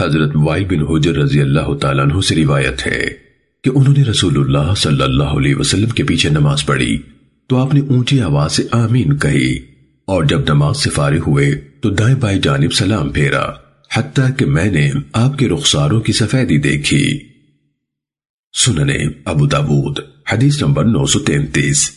حضرت وائل بن حجر رضی اللہ تعالیٰ عنہ سے روایت ہے کہ انہوں نے رسول اللہ صلی اللہ علیہ وسلم کے پیچھے نماز پڑھی تو آپ نے اونچی آواز سے آمین کہی اور جب نماز سے فارغ ہوئے تو دائیں بائیں جانب سلام پھیرا، حتیٰ کہ میں نے آپ کے رخساروں کی سفیدی دیکھی۔ سننے ابو داود، حدیث نمبر نو سو تینتیس۔